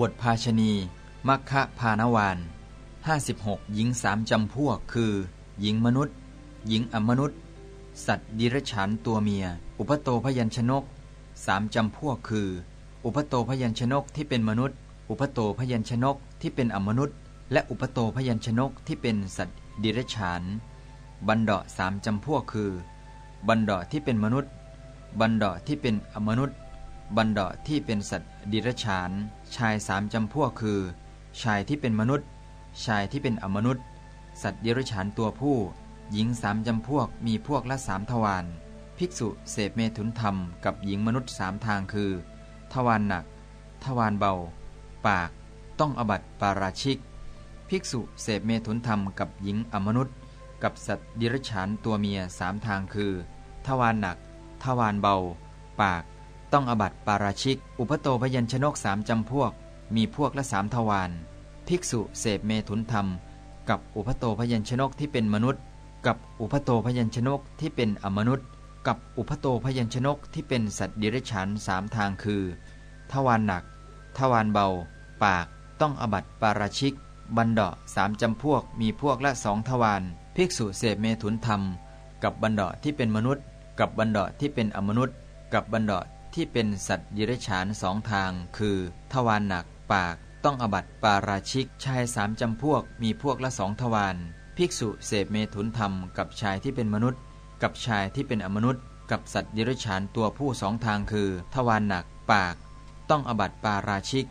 บทภาชณีมัคคะพานวาน56 หญิงสามจำพวก คือ หญิงมนุษย์ หญิงอมนุษย์ สัตว์ดิรฉานตัวเมีย อุปโตพยัญชนกสามจำพวก คือ อุปโตพยัญชนกที่เป็นมนุษย์ อุปโตพยัญชนกที่เป็นอมนุษย์ และอุปโตพยัญชนกที่เป็นสัตว์ดิรฉาน บันดาสามจำพวก คือ บันดาที่เป็นมนุษย์ บันดาที่เป็นอมนุษย์ บันดาที่เป็นสัตว์ดิรฉาน ชายสามจำพวกคือ ชายที่เป็นมนุษย์ ชายที่เป็นอมนุษย์ สัตว์ดิรฉานตัวผู้ หญิงสามจำพวกมีพวกละสามทวารภิกษุเสพเมถุนธรรมกับหญิงมนุษย์สามทางคือ ทวารหนัก ทวารเบา ปาก ต้องอบัติปาราชิก ภิกษุเสพเมถุนธรรมกับหญิงอมนุษย์ กับสัตว์ดิรฉานตัวเมียสามทางคือ ทวารหนัก ทวารเบา ปาก ต้องอบัติปาราชิก อุปโตพยัญชนกสามจำพวก มีพวกละสามทวารภิกษุเสพเมถุนธรรม กับอุปโตพยัญชนกที่เป็นมนุษย์ กับอุปโตพยัญชนกที่เป็นอมนุษย์ กับอุปโตพยัญชนกที่เป็นสัตว์ดิเรฉานสามทางคือ ทวารหนัก ทวารเบา ปากต้องอบัติปาราชิก บันดาสามจำพวก มีพวกละสองทวารภิกษุเสพเมถุนธรรม กับบันดาที่เป็นมนุษย์ กับบันดาที่เป็นอมนุษย์ กับบันดา ที่เป็นสัตว์ยิรฉานสองทาง คือทวารหนักปาก ต้องอบัตปาราชิกชายสามจำพวกมีพวกละสองทวารภิกษุเสพเมถุนธรรมกับชายที่เป็นมนุษย์ กับชายที่เป็นอมนุษย์ กับสัตว์ยิรฉานตัวผู้สองทางคือ ทวารหนักปาก ต้องอบัตปาราชิก